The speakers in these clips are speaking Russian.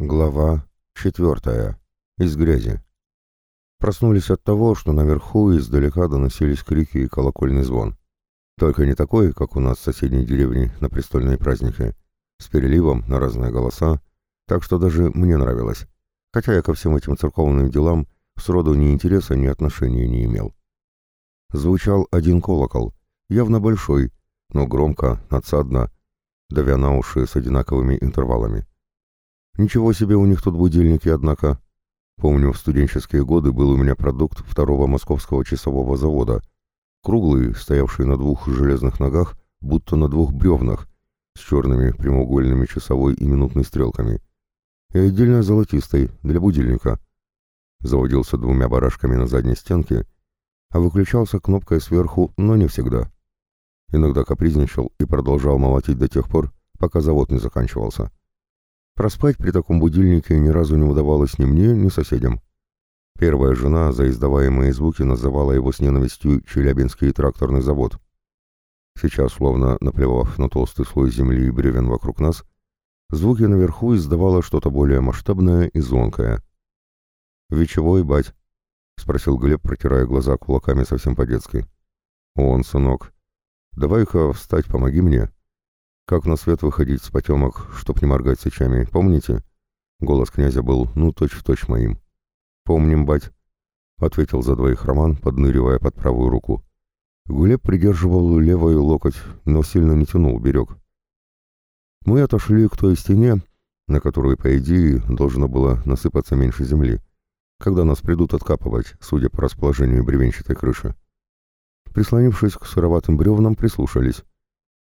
Глава четвертая. Из грязи. Проснулись от того, что наверху издалека доносились крики и колокольный звон. Только не такой, как у нас в соседней деревне на престольные праздники, с переливом на разные голоса, так что даже мне нравилось, хотя я ко всем этим церковным делам сроду ни интереса, ни отношения не имел. Звучал один колокол, явно большой, но громко, надсадно, давя на уши с одинаковыми интервалами. Ничего себе у них тут будильники, однако. Помню, в студенческие годы был у меня продукт второго московского часового завода. Круглый, стоявший на двух железных ногах, будто на двух бревнах, с черными прямоугольными часовой и минутной стрелками. И отдельно золотистой, для будильника. Заводился двумя барашками на задней стенке, а выключался кнопкой сверху, но не всегда. Иногда капризничал и продолжал молотить до тех пор, пока завод не заканчивался. Проспать при таком будильнике ни разу не удавалось ни мне, ни соседям. Первая жена за издаваемые звуки называла его с ненавистью «Челябинский тракторный завод». Сейчас, словно наплевав на толстый слой земли и бревен вокруг нас, звуки наверху издавало что-то более масштабное и звонкое. «Вечевой, бать?» — спросил Глеб, протирая глаза кулаками совсем по-детски. «Он, сынок. Давай-ка встать, помоги мне». Как на свет выходить с потемок, чтоб не моргать сечами, помните? Голос князя был, ну, точь-в-точь точь моим. «Помним, бать», — ответил за двоих Роман, подныривая под правую руку. Гулеб придерживал левый локоть, но сильно не тянул, берег. Мы отошли к той стене, на которую, по идее, должно было насыпаться меньше земли, когда нас придут откапывать, судя по расположению бревенчатой крыши. Прислонившись к сыроватым бревнам, прислушались.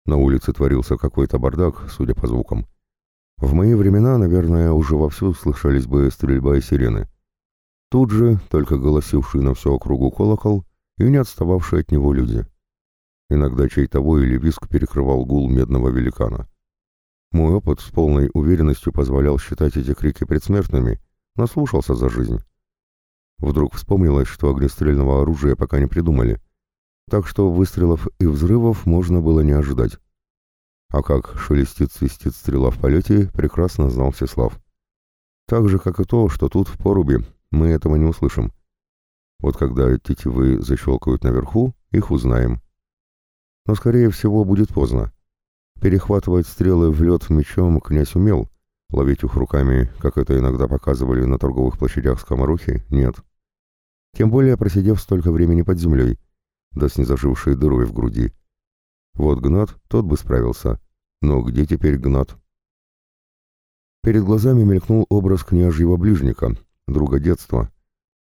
На улице творился какой-то бардак, судя по звукам. В мои времена, наверное, уже вовсю слышались бы стрельба и сирены. Тут же только голосивший на всю округу колокол и не отстававшие от него люди. Иногда чей-то вой или виск перекрывал гул медного великана. Мой опыт с полной уверенностью позволял считать эти крики предсмертными, наслушался за жизнь. Вдруг вспомнилось, что огнестрельного оружия пока не придумали — так что выстрелов и взрывов можно было не ожидать. А как шелестит-свистит стрела в полете, прекрасно знал Всеслав. Так же, как и то, что тут в поруби мы этого не услышим. Вот когда тетивы защелкают наверху, их узнаем. Но, скорее всего, будет поздно. Перехватывать стрелы в лед мечом князь умел, ловить их руками, как это иногда показывали на торговых площадях скоморохи, нет. Тем более просидев столько времени под землей — да с незажившей дырой в груди. Вот Гнат, тот бы справился. Но где теперь Гнат? Перед глазами мелькнул образ княжьего ближника, друга детства.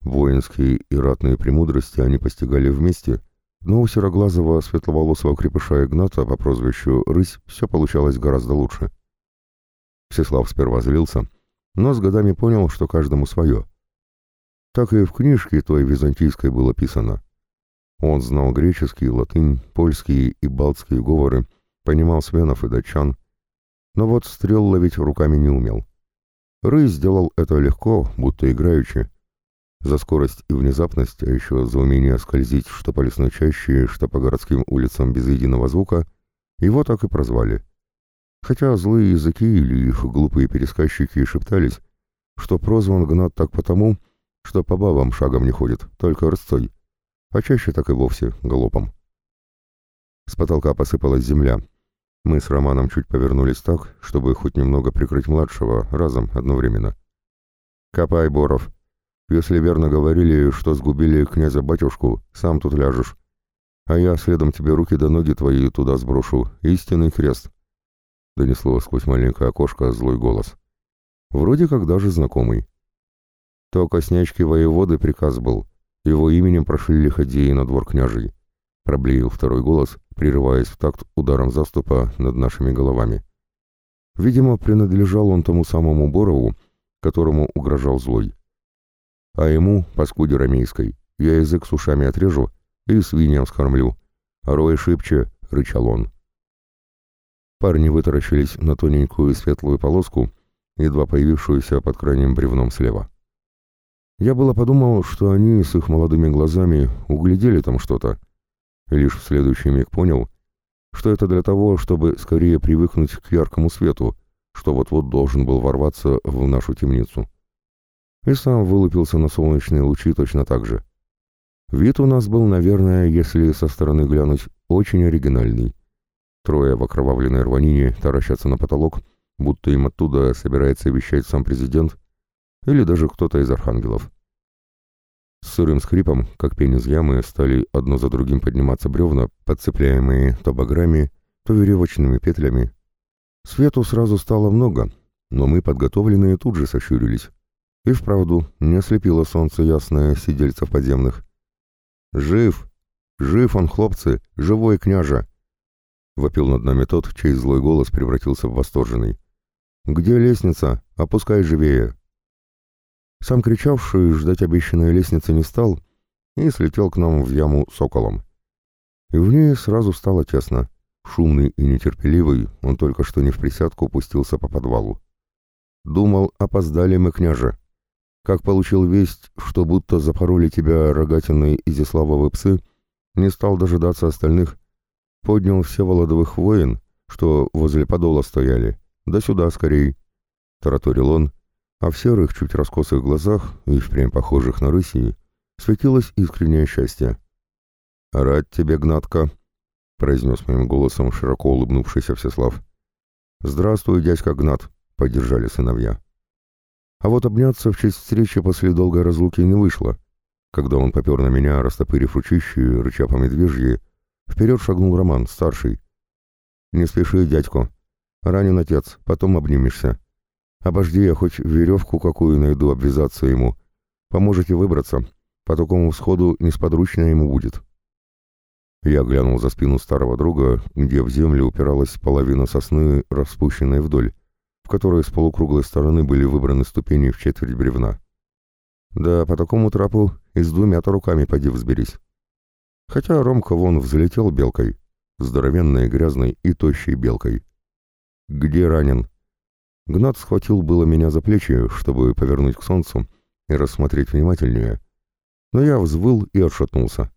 Воинские и ратные премудрости они постигали вместе, но у сероглазого светловолосого крепыша Игната по прозвищу Рысь все получалось гораздо лучше. Всеслав сперва злился, но с годами понял, что каждому свое. Так и в книжке той византийской было писано. Он знал греческий, латынь, польские и балтские говоры, понимал свенов и датчан, но вот стрел ловить руками не умел. Рый сделал это легко, будто играючи. За скорость и внезапность, а еще за умение скользить что по лесной чаще, что по городским улицам без единого звука, его так и прозвали. Хотя злые языки или их глупые пересказчики шептались, что прозван Гнат так потому, что по бабам шагом не ходит, только рысцой а чаще так и вовсе галопом. С потолка посыпалась земля. Мы с Романом чуть повернулись так, чтобы хоть немного прикрыть младшего, разом, одновременно. «Копай, Боров. Если верно говорили, что сгубили князя-батюшку, сам тут ляжешь. А я следом тебе руки до ноги твои туда сброшу. Истинный крест!» Донесло сквозь маленькое окошко злой голос. Вроде как даже знакомый. То коснячки воеводы приказ был — его именем прошли лиходеи на двор княжий. Проблеял второй голос, прерываясь в такт ударом заступа над нашими головами. Видимо, принадлежал он тому самому Борову, которому угрожал злой. А ему, паскуде рамейской, я язык с ушами отрежу и свиньям скормлю. Рой шибче, рычал он. Парни вытаращились на тоненькую светлую полоску, едва появившуюся под крайним бревном слева. Я было подумал, что они с их молодыми глазами углядели там что-то. Лишь в следующий миг понял, что это для того, чтобы скорее привыкнуть к яркому свету, что вот-вот должен был ворваться в нашу темницу. И сам вылупился на солнечные лучи точно так же. Вид у нас был, наверное, если со стороны глянуть, очень оригинальный. Трое в окровавленной рванине таращатся на потолок, будто им оттуда собирается вещать сам президент или даже кто-то из архангелов. С сырым скрипом, как пень из ямы, стали одно за другим подниматься бревна, подцепляемые то баграми, то веревочными петлями. Свету сразу стало много, но мы, подготовленные, тут же сощурились. И вправду не ослепило солнце ясное сидельцев подземных. «Жив! Жив он, хлопцы! Живой княжа!» Вопил над нами тот, чей злой голос превратился в восторженный. «Где лестница? Опускай живее!» Сам кричавший ждать обещанной лестницы не стал и слетел к нам в яму соколом. И в ней сразу стало тесно. Шумный и нетерпеливый, он только что не в присядку пустился по подвалу. Думал, опоздали мы, княже. Как получил весть, что будто запороли тебя рогатиной изяславовы псы, не стал дожидаться остальных. Поднял все володовых воин, что возле подола стояли. Да сюда скорей. Тараторил он, а в серых, чуть раскосых глазах, и впрямь похожих на рысии, светилось искреннее счастье. «Рад тебе, Гнатка!» — произнес моим голосом широко улыбнувшийся Всеслав. «Здравствуй, дядька Гнат!» — поддержали сыновья. А вот обняться в честь встречи после долгой разлуки не вышло. Когда он попер на меня, растопырив ручищи, рыча по медвежьи, вперед шагнул Роман, старший. «Не спеши, дядько. Ранен отец, потом обнимешься. Обожди, я хоть веревку какую найду обвязаться ему. Поможете выбраться. По такому всходу несподручно ему будет. Я глянул за спину старого друга, где в землю упиралась половина сосны, распущенной вдоль, в которой с полукруглой стороны были выбраны ступени в четверть бревна. Да, по такому трапу и с двумя-то руками поди взберись. Хотя Ромка вон взлетел белкой, здоровенной, грязной и тощей белкой. «Где ранен?» Гнат схватил было меня за плечи, чтобы повернуть к солнцу и рассмотреть внимательнее, но я взвыл и отшатнулся.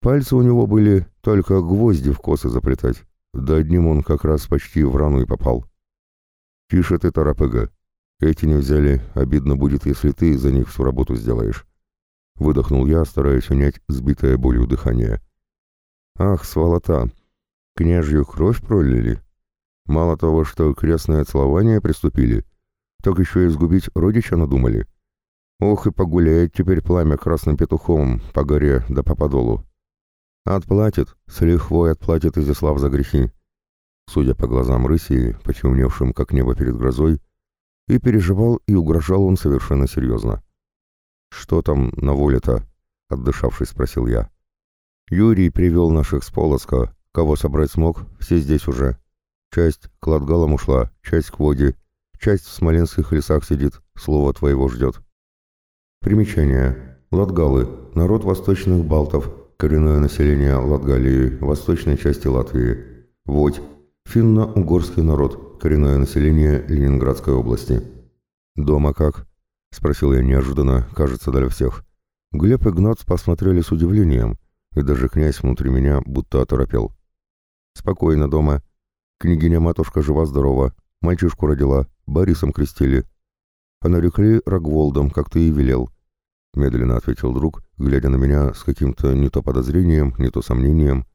Пальцы у него были только гвозди в косы заплетать, да одним он как раз почти в рану и попал. «Тише ты, Тарапыга. Эти не взяли, обидно будет, если ты за них всю работу сделаешь». Выдохнул я, стараясь унять сбитое болью дыхание. «Ах, сволота! Княжью кровь пролили?» Мало того, что крестное целование приступили, так еще и сгубить родича надумали. Ох и погуляет теперь пламя красным петухом по горе да по подолу. Отплатит, с лихвой отплатит Изяслав за грехи. Судя по глазам рыси, почемневшим как небо перед грозой, и переживал и угрожал он совершенно серьезно. «Что там на воле-то?» — отдышавшись, спросил я. «Юрий привел наших с Полоска. Кого собрать смог, все здесь уже. Часть к Латгалам ушла, часть к воде, часть в смоленских лесах сидит, слово твоего ждет. Примечание. Латгалы. Народ восточных балтов. Коренное население Латгалии, восточной части Латвии. Водь. Финно-угорский народ. Коренное население Ленинградской области. «Дома как?» — спросил я неожиданно, кажется, для всех. Глеб и Гнац посмотрели с удивлением, и даже князь внутри меня будто оторопел. «Спокойно дома», Княгиня-матушка жива-здорова, мальчишку родила, Борисом крестили. А нарекли Рогволдом, как ты и велел. Медленно ответил друг, глядя на меня с каким-то не то подозрением, не то сомнением.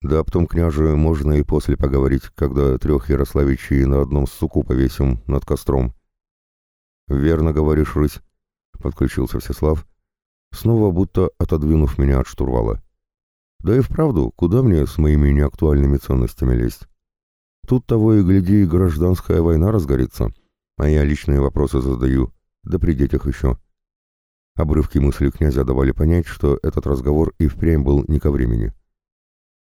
Да об том, княже, можно и после поговорить, когда трех Ярославичей на одном суку повесим над костром. Верно говоришь, рысь, подключился Всеслав, снова будто отодвинув меня от штурвала. Да и вправду, куда мне с моими неактуальными ценностями лезть? Тут того и гляди, гражданская война разгорится, а я личные вопросы задаю, да при детях еще. Обрывки мысли князя давали понять, что этот разговор и впрямь был не ко времени.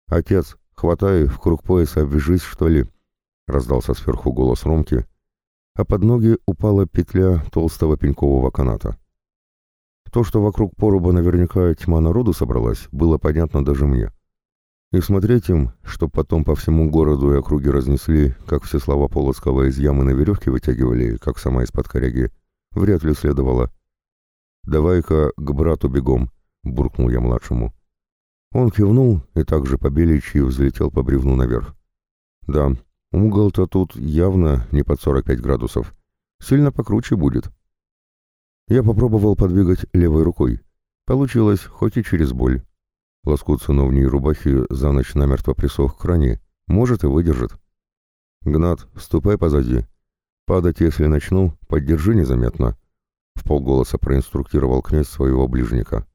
«Отец, хватай, в круг пояса обвяжись, что ли?» — раздался сверху голос Ромки, а под ноги упала петля толстого пенькового каната. То, что вокруг поруба наверняка тьма народу собралась, было понятно даже мне. И смотреть им, чтоб потом по всему городу и округе разнесли, как все слова Полоцкого из ямы на веревке вытягивали, как сама из-под коряги, вряд ли следовало. «Давай-ка к брату бегом», — буркнул я младшему. Он кивнул и также по беличьи взлетел по бревну наверх. Да, Угол-то тут явно не под 45 градусов. Сильно покруче будет. Я попробовал подвигать левой рукой. Получилось, хоть и через боль. Лоскут сыновней рубахи за ночь намертво присох к ране. Может и выдержит. «Гнат, ступай позади. Падать, если начну, поддержи незаметно», — в полголоса проинструктировал князь своего ближника.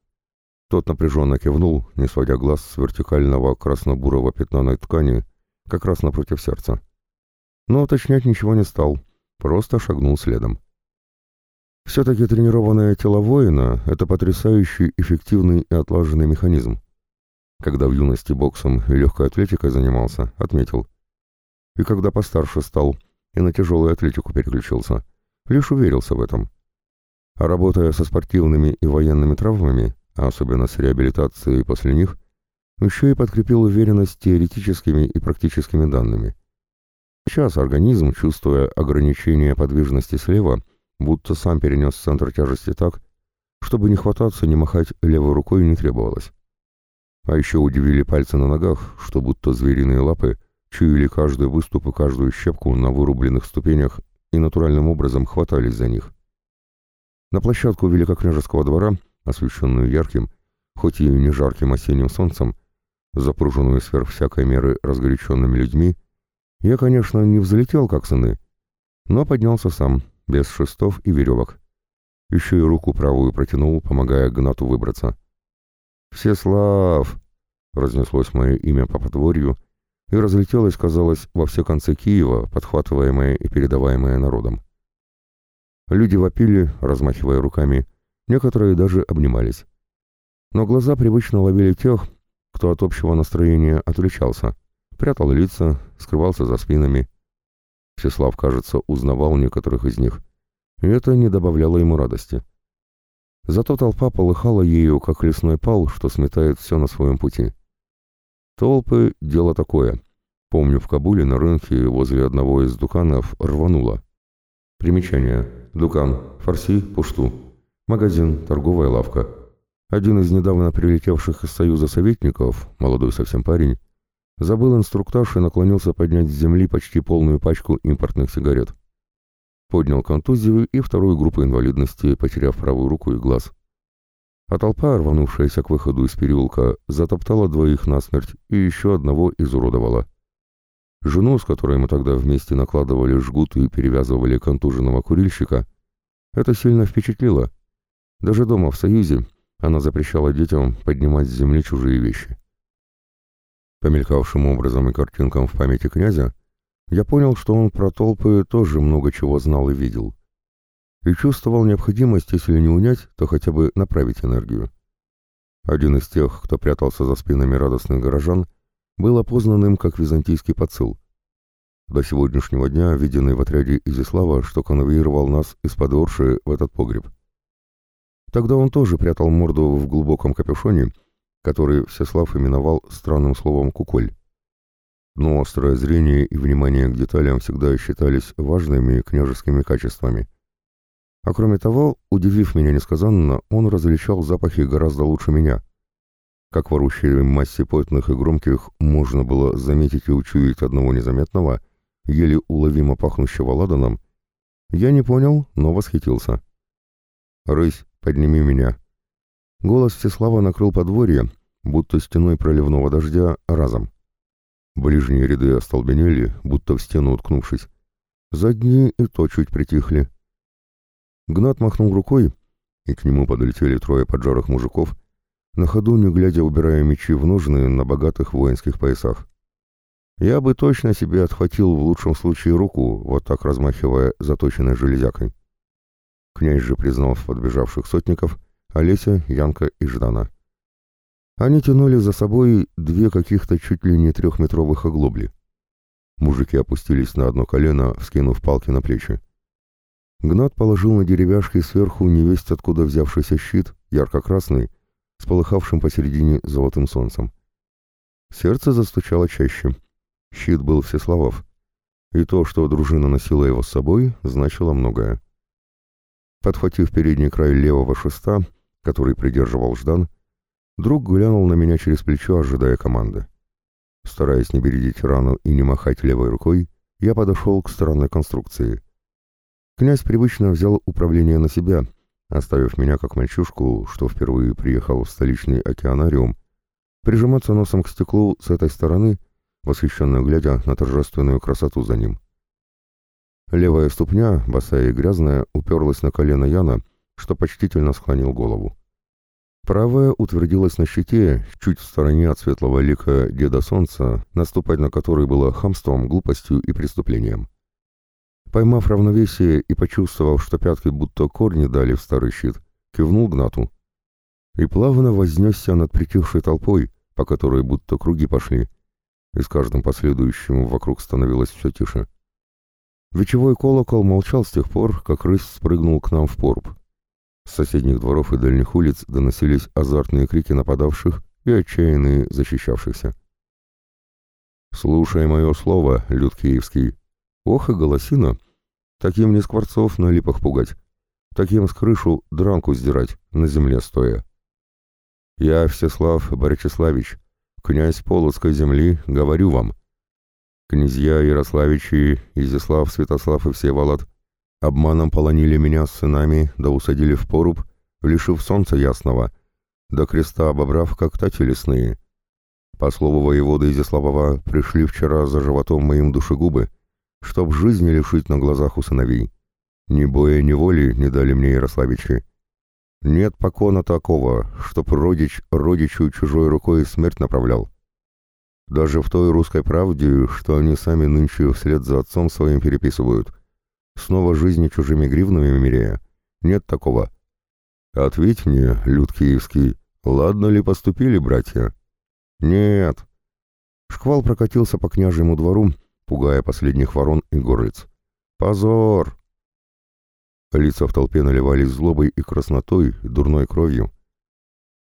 Тот напряженно кивнул, не сводя глаз с вертикального красно-бурого пятна на ткани, как раз напротив сердца. Но уточнять ничего не стал, просто шагнул следом. Все-таки тренированное тело воина — это потрясающий, эффективный и отлаженный механизм. Когда в юности боксом и легкой атлетикой занимался, отметил. И когда постарше стал и на тяжелую атлетику переключился, лишь уверился в этом. А работая со спортивными и военными травмами, а особенно с реабилитацией после них, еще и подкрепил уверенность теоретическими и практическими данными. Сейчас организм, чувствуя ограничение подвижности слева, будто сам перенес центр тяжести так, чтобы не хвататься, не махать левой рукой не требовалось. А еще удивили пальцы на ногах, что будто звериные лапы чуяли каждый выступ и каждую щепку на вырубленных ступенях и натуральным образом хватались за них. На площадку Великокняжеского двора, освещенную ярким, хоть и не жарким осенним солнцем, запруженную сверх всякой меры разгоряченными людьми, я, конечно, не взлетел, как сыны, но поднялся сам, без шестов и веревок. Еще и руку правую протянул, помогая Гнату выбраться. «Всеслав!» — разнеслось мое имя по подворью и разлетелось, казалось, во все концы Киева, подхватываемое и передаваемое народом. Люди вопили, размахивая руками, некоторые даже обнимались. Но глаза привычно ловили тех, кто от общего настроения отличался, прятал лица, скрывался за спинами. Всеслав, кажется, узнавал некоторых из них, и это не добавляло ему радости. Зато толпа полыхала ею, как лесной пал, что сметает все на своем пути. Толпы — дело такое. Помню, в Кабуле на рынке возле одного из дуканов рвануло. Примечание. Дукан. Фарси. Пушту. Магазин. Торговая лавка. Один из недавно прилетевших из Союза советников, молодой совсем парень, забыл инструктаж и наклонился поднять с земли почти полную пачку импортных сигарет поднял контузию и вторую группу инвалидности, потеряв правую руку и глаз. А толпа, рванувшаяся к выходу из переулка, затоптала двоих насмерть и еще одного изуродовала. Жену, с которой мы тогда вместе накладывали жгут и перевязывали контуженного курильщика, это сильно впечатлило. Даже дома в Союзе она запрещала детям поднимать с земли чужие вещи. По мелькавшим образом и картинкам в памяти князя, я понял, что он про толпы тоже много чего знал и видел. И чувствовал необходимость, если не унять, то хотя бы направить энергию. Один из тех, кто прятался за спинами радостных горожан, был опознан им как византийский подсыл. До сегодняшнего дня виденный в отряде Изислава, что конвоировал нас из-под в этот погреб. Тогда он тоже прятал морду в глубоком капюшоне, который Всеслав именовал странным словом «куколь» но острое зрение и внимание к деталям всегда считались важными княжескими качествами. А кроме того, удивив меня несказанно, он различал запахи гораздо лучше меня. Как в орущей массе потных и громких можно было заметить и учуять одного незаметного, еле уловимо пахнущего ладаном, я не понял, но восхитился. «Рысь, подними меня!» Голос Всеслава накрыл подворье, будто стеной проливного дождя, разом. Ближние ряды остолбенели, будто в стену уткнувшись. Задние и то чуть притихли. Гнат махнул рукой, и к нему подлетели трое поджарых мужиков, на ходу не глядя убирая мечи в ножны на богатых воинских поясах. Я бы точно себе отхватил в лучшем случае руку, вот так размахивая заточенной железякой. Князь же признал в подбежавших сотников Олеся, Янка и Ждана. Они тянули за собой две каких-то чуть ли не трехметровых оглобли. Мужики опустились на одно колено, вскинув палки на плечи. Гнат положил на деревяшки сверху невесть откуда взявшийся щит, ярко-красный, с полыхавшим посередине золотым солнцем. Сердце застучало чаще. Щит был всесловов. И то, что дружина носила его с собой, значило многое. Подхватив передний край левого шеста, который придерживал Ждан, Друг глянул на меня через плечо, ожидая команды. Стараясь не бередить рану и не махать левой рукой, я подошел к странной конструкции. Князь привычно взял управление на себя, оставив меня как мальчушку, что впервые приехал в столичный океанариум, прижиматься носом к стеклу с этой стороны, восхищенно глядя на торжественную красоту за ним. Левая ступня, босая и грязная, уперлась на колено Яна, что почтительно склонил голову. Правая утвердилась на щите, чуть в стороне от светлого лика Деда Солнца, наступать на который было хамством, глупостью и преступлением. Поймав равновесие и почувствовав, что пятки будто корни дали в старый щит, кивнул Гнату. И плавно вознесся над притихшей толпой, по которой будто круги пошли, и с каждым последующим вокруг становилось все тише. Вечевой колокол молчал с тех пор, как рысь спрыгнул к нам в поруб. С соседних дворов и дальних улиц доносились азартные крики нападавших и отчаянные защищавшихся. «Слушай мое слово, люд киевский. Ох и голосина! Таким не скворцов на липах пугать, таким с крышу дранку сдирать, на земле стоя. Я, Всеслав Борячеславич, князь Полоцкой земли, говорю вам. Князья Ярославичи, Изяслав, Святослав и Всеволод обманом полонили меня с сынами, да усадили в поруб, лишив солнца ясного, до креста обобрав, как тати лесные. По слову воеводы Изяславова, пришли вчера за животом моим душегубы, чтоб жизни лишить на глазах у сыновей. Ни боя, ни воли не дали мне Ярославичи. Нет покона такого, чтоб родич родичу чужой рукой смерть направлял. Даже в той русской правде, что они сами нынче вслед за отцом своим переписывают. Снова жизни чужими гривнами меряя. Нет такого. Ответь мне, люд киевский, ладно ли поступили братья? Нет. Шквал прокатился по княжьему двору, пугая последних ворон и горлиц. Позор! Лица в толпе наливались злобой и краснотой, дурной кровью.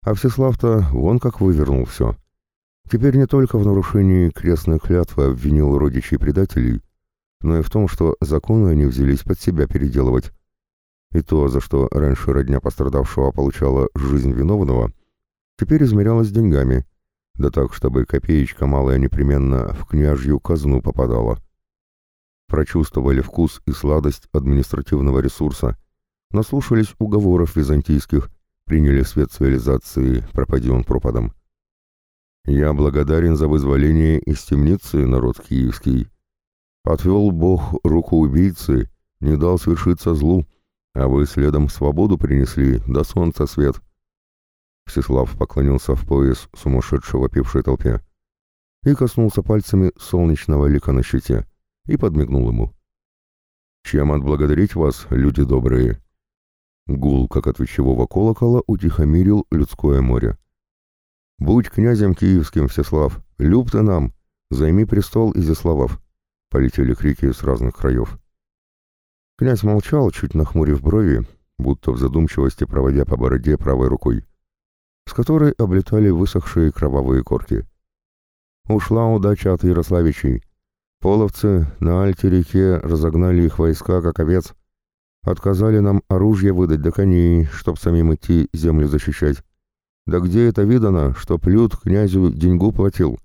А Всеслав-то вон как вывернул все. Теперь не только в нарушении крестной клятвы обвинил родичей предателей, но и в том, что законы они взялись под себя переделывать. И то, за что раньше родня пострадавшего получала жизнь виновного, теперь измерялось деньгами, да так, чтобы копеечка малая непременно в княжью казну попадала прочувствовали вкус и сладость административного ресурса, наслушались уговоров византийских, приняли свет цивилизации, пропади он пропадом. Я благодарен за вызволение из темницы, народ киевский. Отвел Бог руку убийцы, не дал свершиться злу, а вы следом свободу принесли, до солнца свет. Всеслав поклонился в пояс сумасшедшего пившей толпе и коснулся пальцами солнечного лика на щите и подмигнул ему. «Чем отблагодарить вас, люди добрые?» Гул, как от вечевого колокола, утихомирил людское море. «Будь князем киевским, Всеслав, люб ты нам, займи престол Изяславов!» Полетели крики с разных краев. Князь молчал, чуть нахмурив брови, будто в задумчивости проводя по бороде правой рукой, с которой облетали высохшие кровавые корки. «Ушла удача от Ярославичей, Половцы на Альте-реке разогнали их войска, как овец. Отказали нам оружие выдать до коней, чтоб самим идти землю защищать. Да где это видано, что плют князю деньгу платил,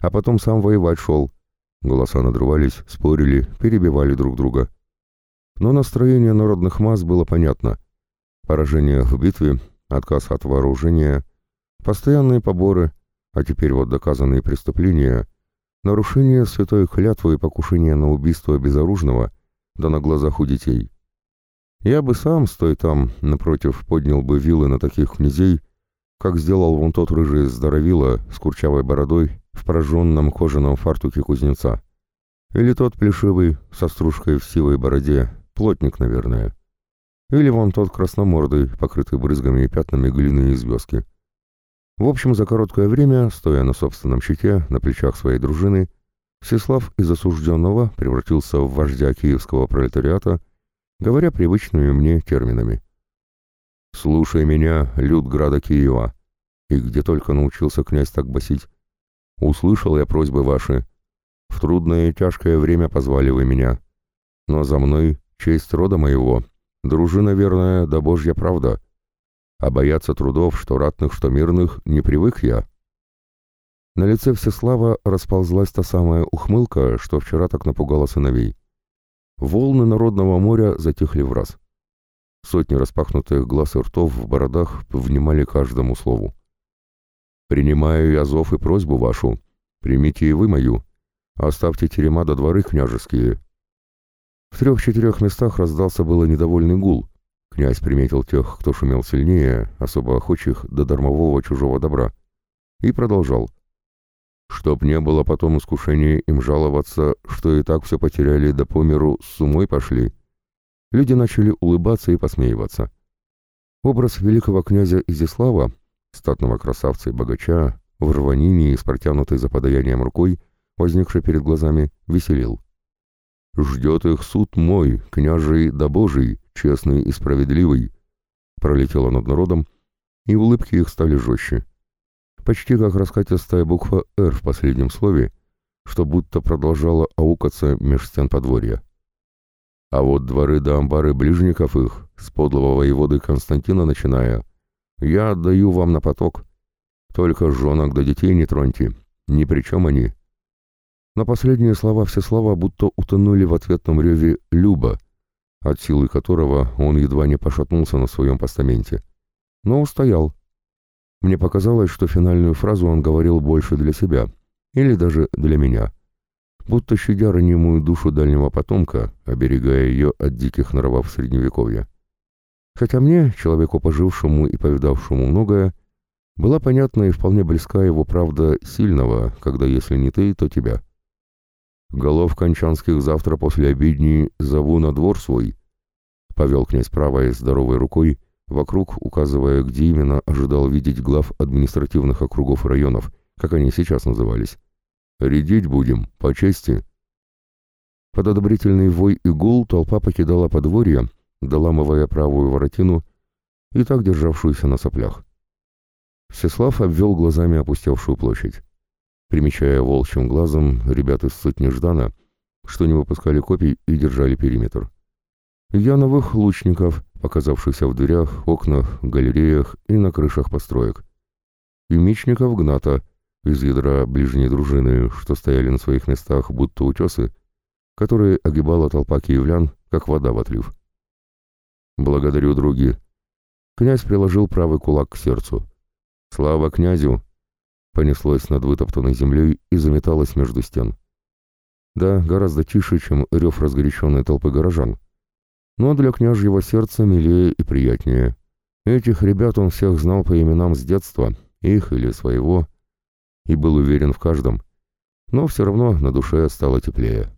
а потом сам воевать шел? Голоса надрывались, спорили, перебивали друг друга. Но настроение народных масс было понятно. Поражение в битве, отказ от вооружения, постоянные поборы, а теперь вот доказанные преступления — нарушение святой клятвы и покушение на убийство безоружного, да на глазах у детей. Я бы сам, стой там, напротив, поднял бы вилы на таких князей, как сделал вон тот рыжий здоровила с курчавой бородой в прожженном кожаном фартуке кузнеца. Или тот плешивый, со стружкой в сивой бороде, плотник, наверное. Или вон тот красномордый, покрытый брызгами и пятнами глины и звездки. В общем, за короткое время, стоя на собственном щите, на плечах своей дружины, Всеслав из осужденного превратился в вождя киевского пролетариата, говоря привычными мне терминами. «Слушай меня, люд града Киева!» И где только научился князь так басить. Услышал я просьбы ваши. В трудное и тяжкое время позвали вы меня. Но за мной честь рода моего, дружина верная да божья правда — а бояться трудов, что ратных, что мирных, не привык я. На лице Всеслава расползлась та самая ухмылка, что вчера так напугала сыновей. Волны народного моря затихли в раз. Сотни распахнутых глаз и ртов в бородах внимали каждому слову. «Принимаю я зов и просьбу вашу. Примите и вы мою. Оставьте терема до дворы княжеские». В трех-четырех местах раздался было недовольный гул. Князь приметил тех, кто шумел сильнее, особо охочих до дармового чужого добра, и продолжал. Чтоб не было потом искушения им жаловаться, что и так все потеряли, да по миру с умой пошли. Люди начали улыбаться и посмеиваться. Образ великого князя Изяслава, статного красавца и богача, в рванине и с протянутой за подаянием рукой, возникший перед глазами, веселил. «Ждет их суд мой, княжий да божий, честный и справедливый», пролетело над народом, и улыбки их стали жестче почти как раскатистая буква «Р» в последнем слове, что будто продолжала аукаться меж стен подворья. А вот дворы да амбары ближников их, с подлого воеводы Константина начиная, я отдаю вам на поток. Только женок да детей не троньте, ни при чем они. На последние слова все слова будто утонули в ответном реве «Люба», от силы которого он едва не пошатнулся на своем постаменте. Но устоял, мне показалось, что финальную фразу он говорил больше для себя, или даже для меня. Будто щадя ранимую душу дальнего потомка, оберегая ее от диких нравов Средневековья. Хотя мне, человеку пожившему и повидавшему многое, была понятна и вполне близка его правда сильного, когда если не ты, то тебя. «Голов кончанских завтра после обедни зову на двор свой», — повел князь правой здоровой рукой, — вокруг, указывая, где именно ожидал видеть глав административных округов районов, как они сейчас назывались. «Рядить будем, по чести». Под одобрительный вой и гул толпа покидала подворье, доламывая правую воротину и так державшуюся на соплях. Всеслав обвел глазами опустевшую площадь. Примечая волчьим глазом ребят из сотни Ждана, что не выпускали копий и держали периметр. Я новых лучников, показавшихся в дверях, окнах, галереях и на крышах построек. И мечников Гната, из ядра ближней дружины, что стояли на своих местах, будто утесы, которые огибала толпа киевлян, как вода в отлив. «Благодарю, други!» Князь приложил правый кулак к сердцу. «Слава князю!» Понеслось над вытоптанной землей и заметалось между стен. Да, гораздо тише, чем рев разгоряченной толпы горожан но для княжьего сердца милее и приятнее. Этих ребят он всех знал по именам с детства, их или своего, и был уверен в каждом. Но все равно на душе стало теплее.